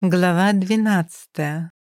Глава 12.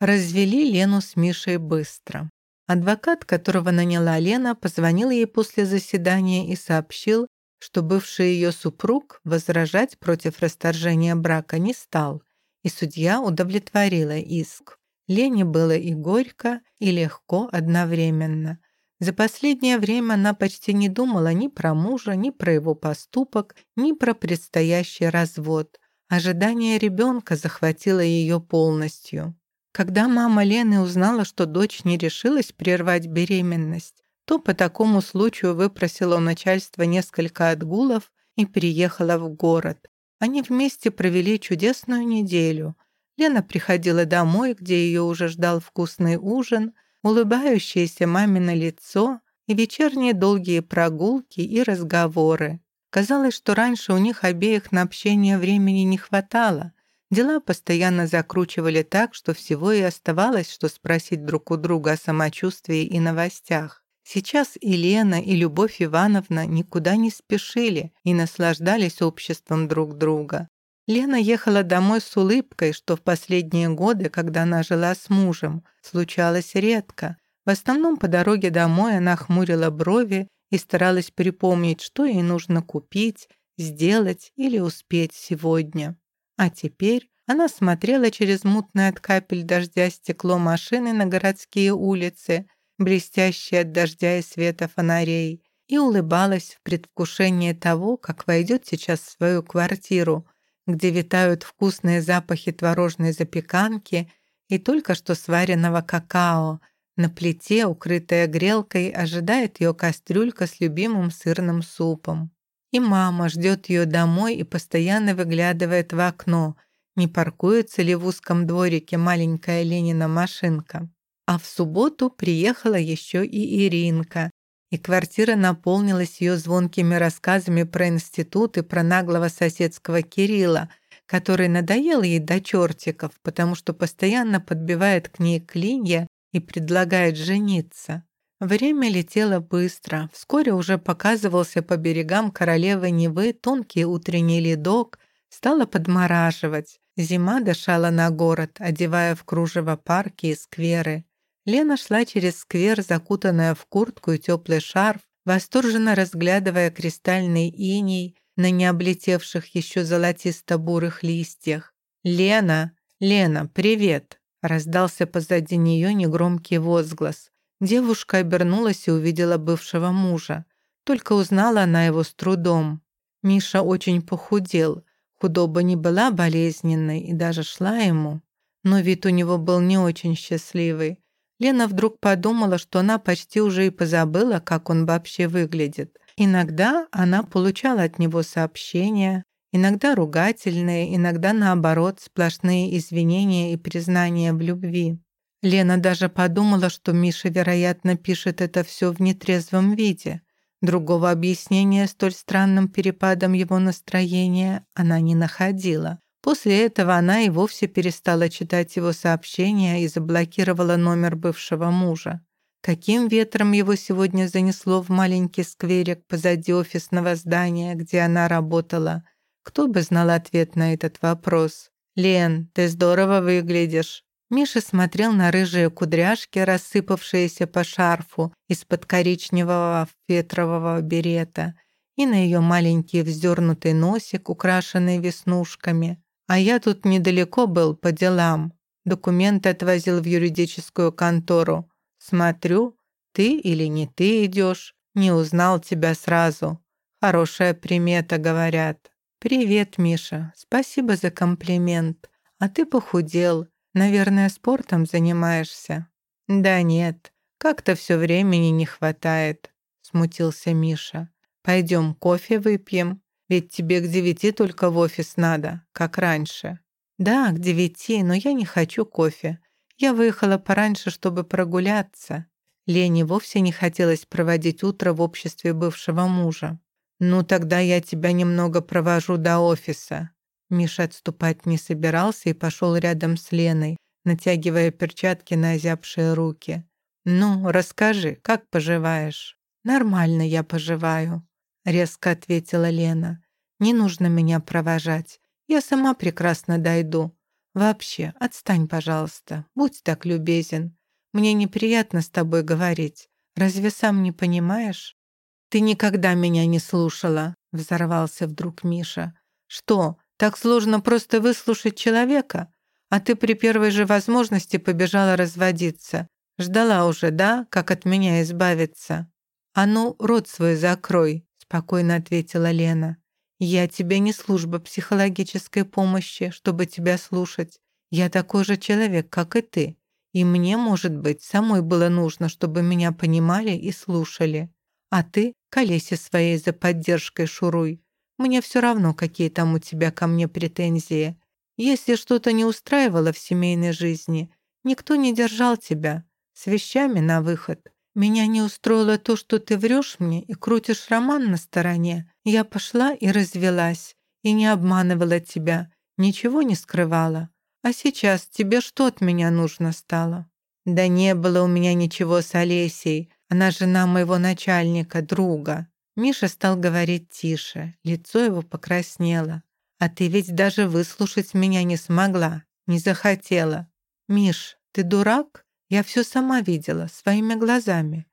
Развели Лену с Мишей быстро. Адвокат, которого наняла Лена, позвонил ей после заседания и сообщил, что бывший ее супруг возражать против расторжения брака не стал, и судья удовлетворила иск. Лене было и горько, и легко одновременно. За последнее время она почти не думала ни про мужа, ни про его поступок, ни про предстоящий развод – Ожидание ребенка захватило ее полностью. Когда мама Лены узнала, что дочь не решилась прервать беременность, то по такому случаю выпросила у начальства несколько отгулов и приехала в город. Они вместе провели чудесную неделю. Лена приходила домой, где ее уже ждал вкусный ужин, улыбающееся мамино лицо и вечерние долгие прогулки и разговоры. Казалось, что раньше у них обеих на общение времени не хватало. Дела постоянно закручивали так, что всего и оставалось, что спросить друг у друга о самочувствии и новостях. Сейчас и Лена, и Любовь Ивановна никуда не спешили и наслаждались обществом друг друга. Лена ехала домой с улыбкой, что в последние годы, когда она жила с мужем, случалось редко. В основном по дороге домой она хмурила брови и старалась припомнить, что ей нужно купить, сделать или успеть сегодня. А теперь она смотрела через мутное от капель дождя стекло машины на городские улицы, блестящие от дождя и света фонарей, и улыбалась в предвкушении того, как войдет сейчас в свою квартиру, где витают вкусные запахи творожной запеканки и только что сваренного какао – на плите, укрытая грелкой, ожидает ее кастрюлька с любимым сырным супом. И мама ждет ее домой и постоянно выглядывает в окно, не паркуется ли в узком дворике маленькая Ленина машинка. А в субботу приехала еще и Иринка, и квартира наполнилась ее звонкими рассказами про институт и про наглого соседского Кирилла, который надоел ей до чертиков, потому что постоянно подбивает к ней клинья и предлагает жениться. Время летело быстро. Вскоре уже показывался по берегам королевы Невы тонкий утренний ледок, стало подмораживать. Зима дышала на город, одевая в кружево парки и скверы. Лена шла через сквер, закутанная в куртку и теплый шарф, восторженно разглядывая кристальный иней на необлетевших еще золотисто-бурых листьях. «Лена! Лена, привет!» Раздался позади нее негромкий возглас. Девушка обернулась и увидела бывшего мужа. Только узнала она его с трудом. Миша очень похудел. Худоба не была болезненной и даже шла ему. Но вид у него был не очень счастливый. Лена вдруг подумала, что она почти уже и позабыла, как он вообще выглядит. Иногда она получала от него сообщения, Иногда ругательные, иногда наоборот, сплошные извинения и признания в любви. Лена даже подумала, что Миша, вероятно, пишет это все в нетрезвом виде. Другого объяснения столь странным перепадом его настроения она не находила. После этого она и вовсе перестала читать его сообщения и заблокировала номер бывшего мужа. Каким ветром его сегодня занесло в маленький скверик позади офисного здания, где она работала – кто бы знал ответ на этот вопрос? «Лен, ты здорово выглядишь». Миша смотрел на рыжие кудряшки, рассыпавшиеся по шарфу из-под коричневого фетрового берета, и на ее маленький вздернутый носик, украшенный веснушками. А я тут недалеко был по делам. Документы отвозил в юридическую контору. Смотрю, ты или не ты идешь. Не узнал тебя сразу. Хорошая примета, говорят. «Привет, Миша. Спасибо за комплимент. А ты похудел. Наверное, спортом занимаешься?» «Да нет, как-то все времени не хватает», — смутился Миша. «Пойдем кофе выпьем, ведь тебе к девяти только в офис надо, как раньше». «Да, к девяти, но я не хочу кофе. Я выехала пораньше, чтобы прогуляться». Лене вовсе не хотелось проводить утро в обществе бывшего мужа. «Ну, тогда я тебя немного провожу до офиса». Миша отступать не собирался и пошел рядом с Леной, натягивая перчатки на озябшие руки. «Ну, расскажи, как поживаешь?» «Нормально я поживаю», — резко ответила Лена. «Не нужно меня провожать. Я сама прекрасно дойду. Вообще, отстань, пожалуйста. Будь так любезен. Мне неприятно с тобой говорить. Разве сам не понимаешь? Ты никогда меня не слушала, взорвался вдруг Миша. Что, так сложно просто выслушать человека? А ты при первой же возможности побежала разводиться. Ждала уже, да, как от меня избавиться? А ну, рот свой закрой, спокойно ответила Лена. Я тебе не служба психологической помощи, чтобы тебя слушать. Я такой же человек, как и ты. И мне, может быть, самой было нужно, чтобы меня понимали и слушали. А ты колесе своей за поддержкой шуруй. Мне все равно, какие там у тебя ко мне претензии. Если что-то не устраивало в семейной жизни, никто не держал тебя. С вещами на выход. Меня не устроило то, что ты врешь мне и крутишь роман на стороне. Я пошла и развелась, и не обманывала тебя, ничего не скрывала. А сейчас тебе что от меня нужно стало? Да не было у меня ничего с Олесей. Она жена моего начальника, друга. Миша стал говорить тише, лицо его покраснело. «А ты ведь даже выслушать меня не смогла, не захотела. Миш, ты дурак? Я все сама видела, своими глазами.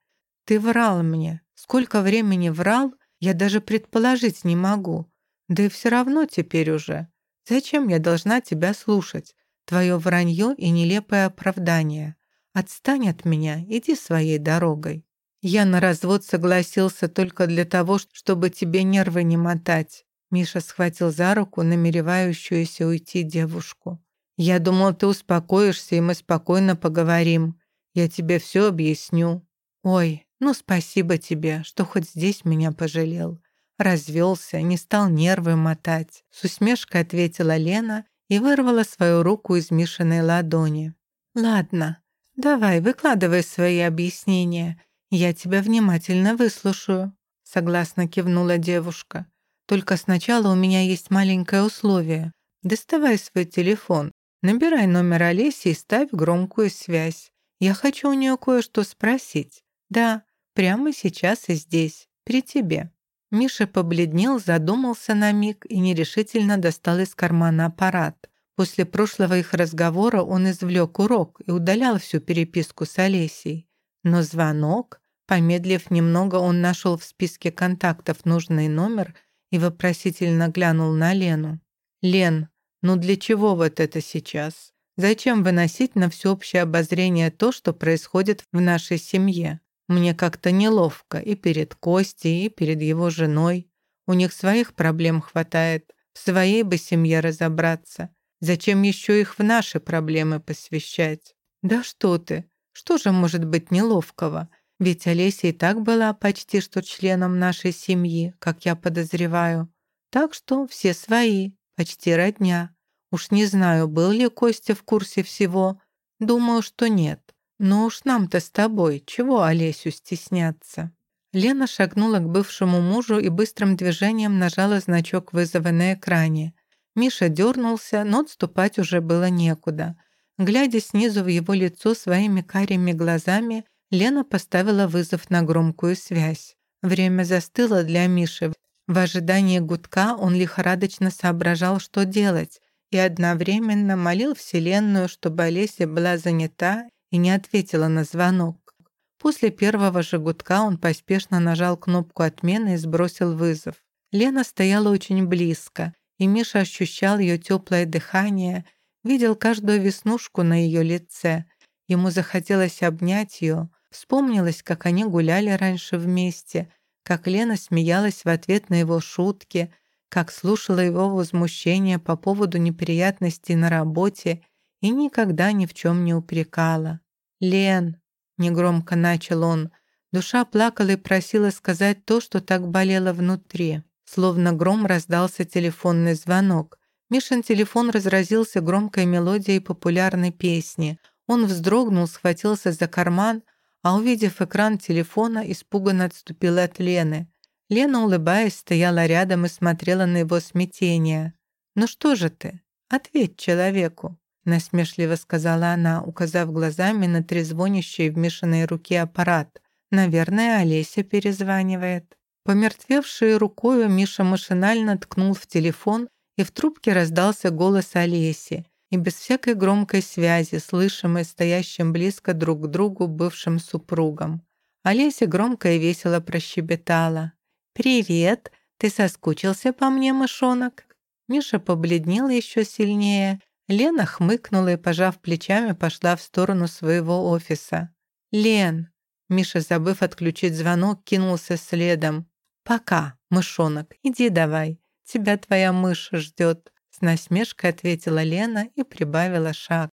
Ты врал мне. Сколько времени врал, я даже предположить не могу. Да и все равно теперь уже. Зачем я должна тебя слушать? Твое вранье и нелепое оправдание. Отстань от меня, иди своей дорогой. Я на развод согласился только для того, чтобы тебе нервы не мотать. Миша схватил за руку намеревающуюся уйти девушку. «Я думал, ты успокоишься, и мы спокойно поговорим. Я тебе все объясню». «Ой, ну спасибо тебе, что хоть здесь меня пожалел. Развелся, не стал нервы мотать». С усмешкой ответила Лена и вырвала свою руку из Мишиной ладони. «Ладно, давай, выкладывай свои объяснения. «Я тебя внимательно выслушаю», — согласно кивнула девушка. «Только сначала у меня есть маленькое условие. Доставай свой телефон, набирай номер Олеси и ставь громкую связь. Я хочу у нее кое-что спросить. Да, прямо сейчас и здесь, при тебе». Миша побледнел, задумался на миг и нерешительно достал из кармана аппарат. После прошлого их разговора он извлек урок и удалял всю переписку с Олесей. Но звонок Помедлив немного, он нашел в списке контактов нужный номер и вопросительно глянул на Лену. «Лен, ну для чего вот это сейчас? Зачем выносить на всеобщее обозрение то, что происходит в нашей семье? Мне как-то неловко и перед Костей, и перед его женой. У них своих проблем хватает, в своей бы семье разобраться. Зачем еще их в наши проблемы посвящать? Да что ты, что же может быть неловкого?» Ведь Олеся и так была почти что членом нашей семьи, как я подозреваю. Так что все свои, почти родня. Уж не знаю, был ли Костя в курсе всего. Думаю, что нет. Но уж нам-то с тобой, чего Олесю стесняться?» Лена шагнула к бывшему мужу и быстрым движением нажала значок вызова на экране. Миша дернулся, но отступать уже было некуда. Глядя снизу в его лицо своими карими глазами, Лена поставила вызов на громкую связь. Время застыло для Миши. В ожидании гудка он лихорадочно соображал, что делать, и одновременно молил Вселенную, чтобы Олеся была занята и не ответила на звонок. После первого же гудка он поспешно нажал кнопку отмены и сбросил вызов. Лена стояла очень близко, и Миша ощущал ее теплое дыхание, видел каждую веснушку на ее лице. Ему захотелось обнять ее, Вспомнилось, как они гуляли раньше вместе, как Лена смеялась в ответ на его шутки, как слушала его возмущение по поводу неприятностей на работе и никогда ни в чем не упрекала. «Лен», — негромко начал он, душа плакала и просила сказать то, что так болело внутри. Словно гром раздался телефонный звонок. Мишин телефон разразился громкой мелодией популярной песни. Он вздрогнул, схватился за карман, а увидев экран телефона, испуганно отступила от Лены. Лена, улыбаясь, стояла рядом и смотрела на его смятение. «Ну что же ты? Ответь человеку», — насмешливо сказала она, указав глазами на трезвонящий в мишиной руке аппарат. «Наверное, Олеся перезванивает». Помертвевшей рукою Миша машинально ткнул в телефон, и в трубке раздался голос Олеси. и без всякой громкой связи, слышимой стоящим близко друг к другу бывшим супругам. Олеся громко и весело прощебетала. «Привет! Ты соскучился по мне, мышонок?» Миша побледнел еще сильнее. Лена хмыкнула и, пожав плечами, пошла в сторону своего офиса. «Лен!» Миша, забыв отключить звонок, кинулся следом. «Пока, мышонок, иди давай. Тебя твоя мышь ждет», — с насмешкой ответила Лена и прибавила шаг.